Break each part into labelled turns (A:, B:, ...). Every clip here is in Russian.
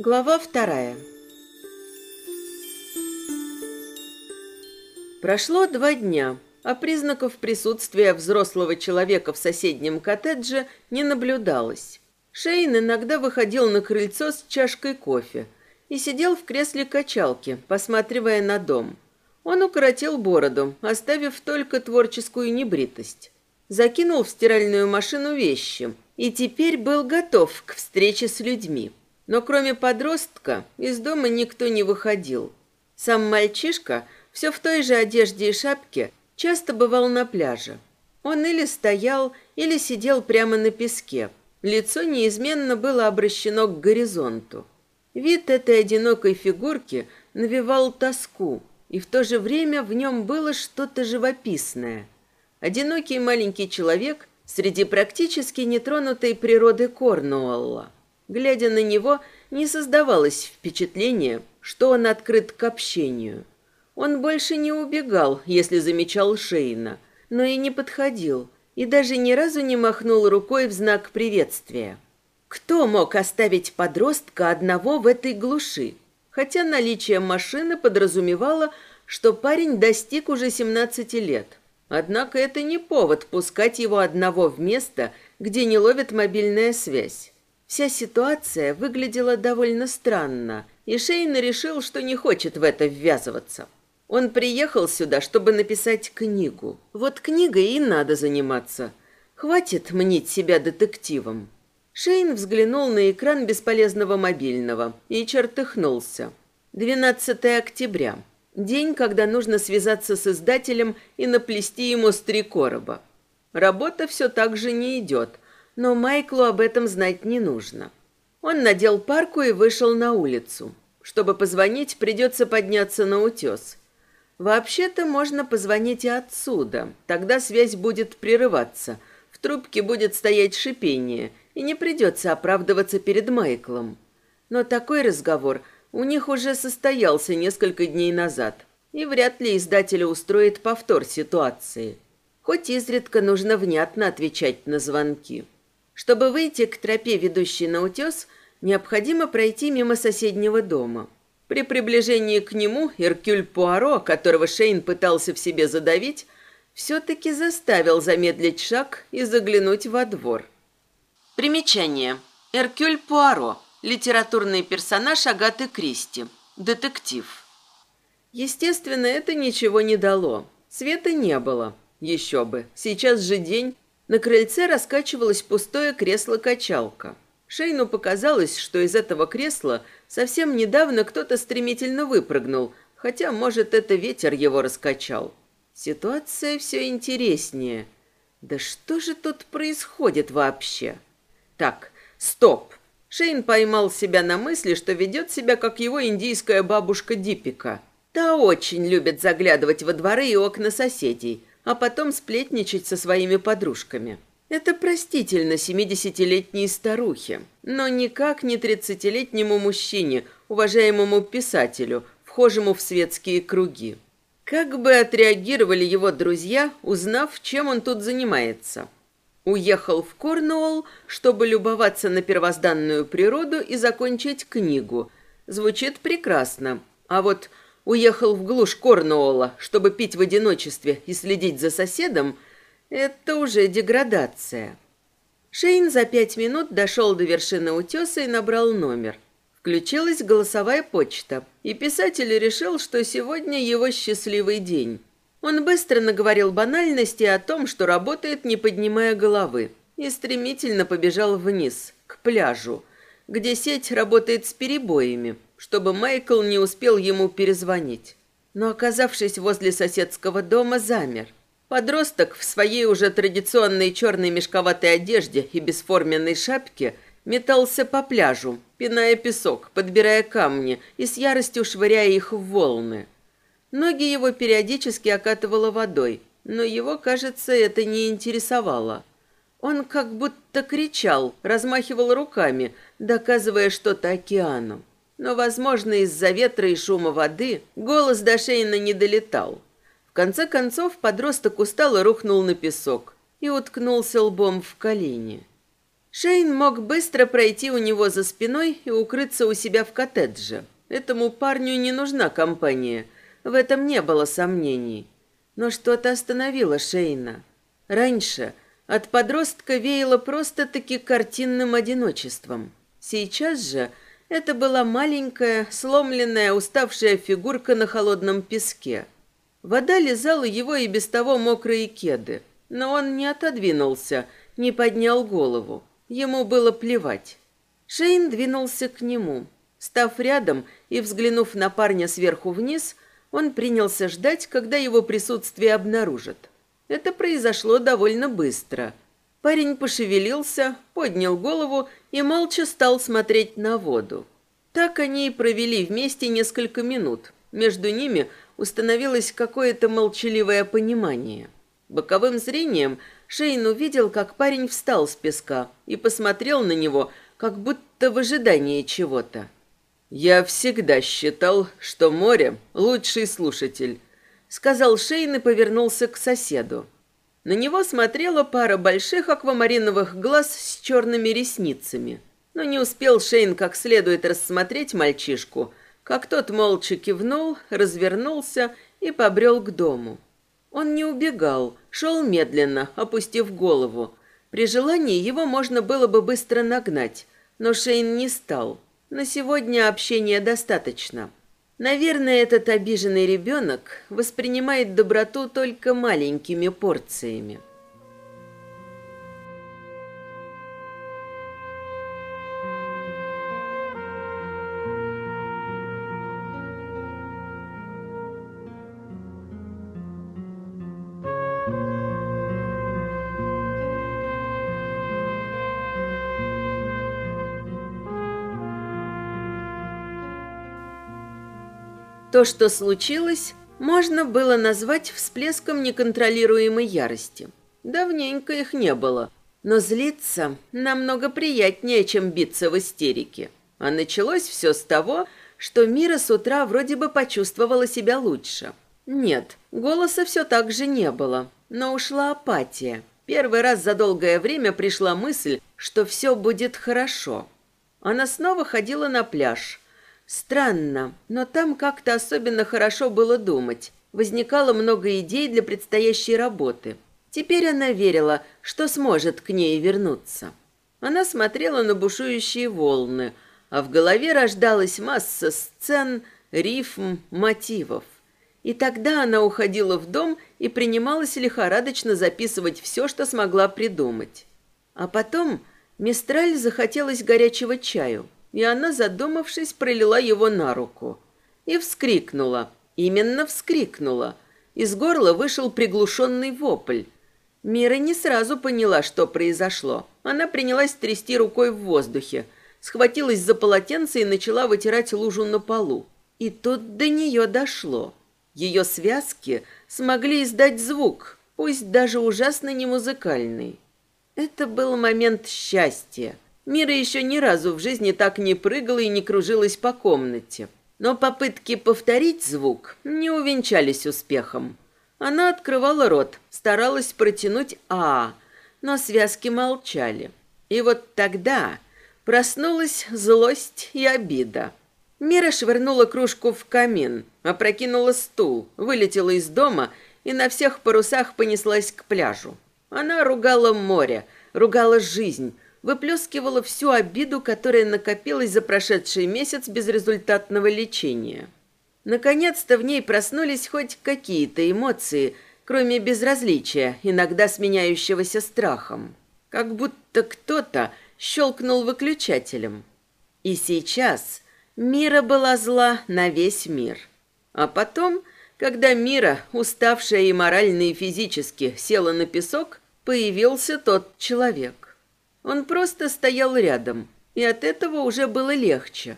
A: Глава вторая. Прошло два дня, а признаков присутствия взрослого человека в соседнем коттедже не наблюдалось. Шейн иногда выходил на крыльцо с чашкой кофе и сидел в кресле качалки, посматривая на дом. Он укоротил бороду, оставив только творческую небритость. Закинул в стиральную машину вещи и теперь был готов к встрече с людьми. Но кроме подростка из дома никто не выходил. Сам мальчишка все в той же одежде и шапке часто бывал на пляже. Он или стоял, или сидел прямо на песке. Лицо неизменно было обращено к горизонту. Вид этой одинокой фигурки навевал тоску, и в то же время в нем было что-то живописное. Одинокий маленький человек среди практически нетронутой природы Корнуолла. Глядя на него, не создавалось впечатления, что он открыт к общению. Он больше не убегал, если замечал Шейна, но и не подходил, и даже ни разу не махнул рукой в знак приветствия. Кто мог оставить подростка одного в этой глуши? Хотя наличие машины подразумевало, что парень достиг уже 17 лет. Однако это не повод пускать его одного в место, где не ловит мобильная связь. Вся ситуация выглядела довольно странно, и Шейн решил, что не хочет в это ввязываться. Он приехал сюда, чтобы написать книгу. Вот книгой и надо заниматься. Хватит мнить себя детективом. Шейн взглянул на экран бесполезного мобильного и чертыхнулся. 12 октября. День, когда нужно связаться с издателем и наплести ему с три короба. Работа все так же не идет – но Майклу об этом знать не нужно. Он надел парку и вышел на улицу. Чтобы позвонить, придется подняться на утес. Вообще-то можно позвонить и отсюда. Тогда связь будет прерываться. В трубке будет стоять шипение, и не придется оправдываться перед Майклом. Но такой разговор у них уже состоялся несколько дней назад, и вряд ли издателя устроит повтор ситуации. Хоть изредка нужно внятно отвечать на звонки. Чтобы выйти к тропе, ведущей на утес, необходимо пройти мимо соседнего дома. При приближении к нему Иркюль Пуаро, которого Шейн пытался в себе задавить, все-таки заставил замедлить шаг и заглянуть во двор. Примечание. Эркюль Пуаро. Литературный персонаж Агаты Кристи. Детектив. Естественно, это ничего не дало. Света не было. Еще бы. Сейчас же день, на крыльце раскачивалось пустое кресло-качалка. Шейну показалось, что из этого кресла совсем недавно кто-то стремительно выпрыгнул, хотя, может, это ветер его раскачал. Ситуация все интереснее. Да что же тут происходит вообще? Так, стоп. Шейн поймал себя на мысли, что ведет себя, как его индийская бабушка Дипика. Та очень любит заглядывать во дворы и окна соседей, а потом сплетничать со своими подружками. Это простительно семидесятилетней старухе, но никак не тридцатилетнему мужчине, уважаемому писателю, вхожему в светские круги. Как бы отреагировали его друзья, узнав, чем он тут занимается? Уехал в Корнуолл, чтобы любоваться на первозданную природу и закончить книгу. Звучит прекрасно. А вот уехал в глушь Корнуолла, чтобы пить в одиночестве и следить за соседом, это уже деградация. Шейн за пять минут дошел до вершины утеса и набрал номер. Включилась голосовая почта, и писатель решил, что сегодня его счастливый день. Он быстро наговорил банальности о том, что работает, не поднимая головы, и стремительно побежал вниз, к пляжу, где сеть работает с перебоями – чтобы Майкл не успел ему перезвонить. Но, оказавшись возле соседского дома, замер. Подросток в своей уже традиционной черной мешковатой одежде и бесформенной шапке метался по пляжу, пиная песок, подбирая камни и с яростью швыряя их в волны. Ноги его периодически окатывало водой, но его, кажется, это не интересовало. Он как будто кричал, размахивал руками, доказывая что-то океану но, возможно, из-за ветра и шума воды голос до Шейна не долетал. В конце концов подросток устал и рухнул на песок и уткнулся лбом в колени. Шейн мог быстро пройти у него за спиной и укрыться у себя в коттедже. Этому парню не нужна компания. В этом не было сомнений. Но что-то остановило Шейна. Раньше от подростка веяло просто-таки картинным одиночеством. Сейчас же это была маленькая, сломленная, уставшая фигурка на холодном песке. Вода лизала его и без того мокрые кеды, но он не отодвинулся, не поднял голову. Ему было плевать. Шейн двинулся к нему. Став рядом и взглянув на парня сверху вниз, он принялся ждать, когда его присутствие обнаружат. Это произошло довольно быстро – Парень пошевелился, поднял голову и молча стал смотреть на воду. Так они и провели вместе несколько минут. Между ними установилось какое-то молчаливое понимание. Боковым зрением Шейн увидел, как парень встал с песка и посмотрел на него, как будто в ожидании чего-то. «Я всегда считал, что море — лучший слушатель», — сказал Шейн и повернулся к соседу. На него смотрела пара больших аквамариновых глаз с черными ресницами. Но не успел Шейн как следует рассмотреть мальчишку, как тот молча кивнул, развернулся и побрел к дому. Он не убегал, шел медленно, опустив голову. При желании его можно было бы быстро нагнать, но Шейн не стал. На сегодня общения достаточно. Наверное, этот обиженный ребенок воспринимает доброту только маленькими порциями. То, что случилось, можно было назвать всплеском неконтролируемой ярости. Давненько их не было, но злиться намного приятнее, чем биться в истерике. А началось все с того, что Мира с утра вроде бы почувствовала себя лучше. Нет, голоса все так же не было, но ушла апатия. Первый раз за долгое время пришла мысль, что все будет хорошо. Она снова ходила на пляж – Странно, но там как-то особенно хорошо было думать. Возникало много идей для предстоящей работы. Теперь она верила, что сможет к ней вернуться. Она смотрела на бушующие волны, а в голове рождалась масса сцен, рифм, мотивов. И тогда она уходила в дом и принималась лихорадочно записывать все, что смогла придумать. А потом Мистраль захотелось горячего чаю – и она, задумавшись, пролила его на руку. И вскрикнула. Именно вскрикнула. Из горла вышел приглушенный вопль. Мира не сразу поняла, что произошло. Она принялась трясти рукой в воздухе, схватилась за полотенце и начала вытирать лужу на полу. И тут до нее дошло. Ее связки смогли издать звук, пусть даже ужасно не музыкальный. Это был момент счастья. Мира еще ни разу в жизни так не прыгала и не кружилась по комнате. Но попытки повторить звук не увенчались успехом. Она открывала рот, старалась протянуть «а», но связки молчали. И вот тогда проснулась злость и обида. Мира швырнула кружку в камин, опрокинула стул, вылетела из дома и на всех парусах понеслась к пляжу. Она ругала море, ругала жизнь, выплескивала всю обиду, которая накопилась за прошедший месяц безрезультатного лечения. Наконец-то в ней проснулись хоть какие-то эмоции, кроме безразличия, иногда сменяющегося страхом. Как будто кто-то щелкнул выключателем. И сейчас Мира была зла на весь мир. А потом, когда Мира, уставшая и морально, и физически, села на песок, появился тот человек. Он просто стоял рядом, и от этого уже было легче.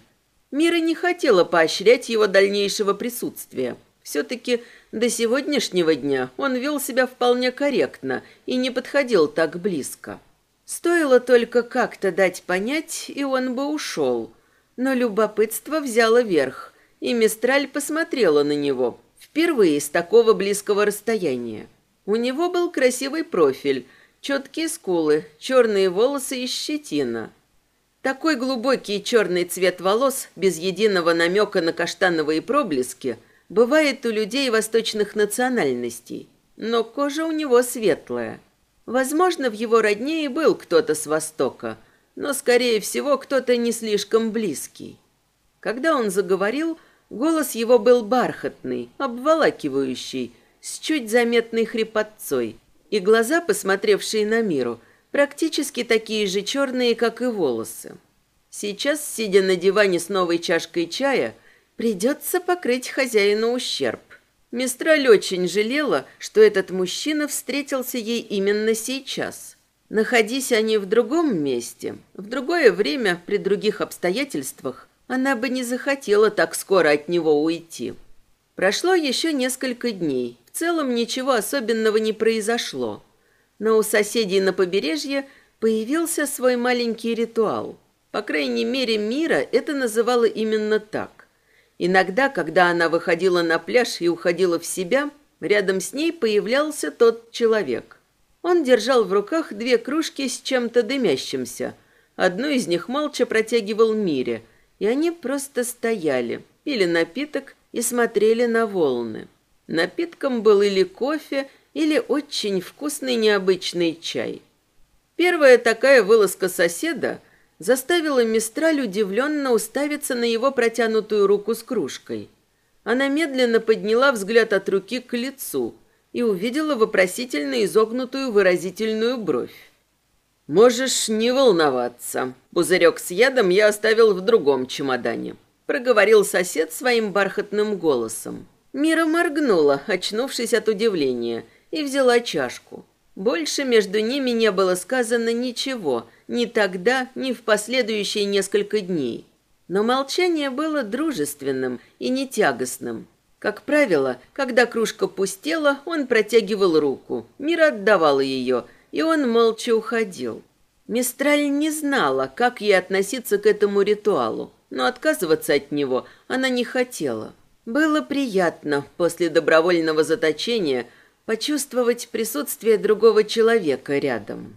A: Мира не хотела поощрять его дальнейшего присутствия. Все-таки до сегодняшнего дня он вел себя вполне корректно и не подходил так близко. Стоило только как-то дать понять, и он бы ушел. Но любопытство взяло верх, и Мистраль посмотрела на него, впервые с такого близкого расстояния. У него был красивый профиль – Четкие скулы, черные волосы и щетина. Такой глубокий черный цвет волос, без единого намека на каштановые проблески, бывает у людей восточных национальностей. Но кожа у него светлая. Возможно, в его родне и был кто-то с Востока, но, скорее всего, кто-то не слишком близкий. Когда он заговорил, голос его был бархатный, обволакивающий, с чуть заметной хрипотцой, и глаза, посмотревшие на миру, практически такие же черные, как и волосы. Сейчас, сидя на диване с новой чашкой чая, придется покрыть хозяину ущерб. Мистраль очень жалела, что этот мужчина встретился ей именно сейчас. Находись они в другом месте, в другое время, при других обстоятельствах, она бы не захотела так скоро от него уйти. Прошло еще несколько дней. В целом ничего особенного не произошло. Но у соседей на побережье появился свой маленький ритуал. По крайней мере, Мира это называла именно так. Иногда, когда она выходила на пляж и уходила в себя, рядом с ней появлялся тот человек. Он держал в руках две кружки с чем-то дымящимся. Одну из них молча протягивал Мире, и они просто стояли, пили напиток и смотрели на волны. Напитком был или кофе, или очень вкусный необычный чай. Первая такая вылазка соседа заставила Мистраль удивленно уставиться на его протянутую руку с кружкой. Она медленно подняла взгляд от руки к лицу и увидела вопросительно изогнутую выразительную бровь. «Можешь не волноваться. Пузырек с ядом я оставил в другом чемодане», — проговорил сосед своим бархатным голосом. Мира моргнула, очнувшись от удивления, и взяла чашку. Больше между ними не было сказано ничего, ни тогда, ни в последующие несколько дней. Но молчание было дружественным и не тягостным. Как правило, когда кружка пустела, он протягивал руку, Мира отдавала ее — и он молча уходил. Мистраль не знала, как ей относиться к этому ритуалу, но отказываться от него она не хотела. Было приятно после добровольного заточения почувствовать присутствие другого человека рядом.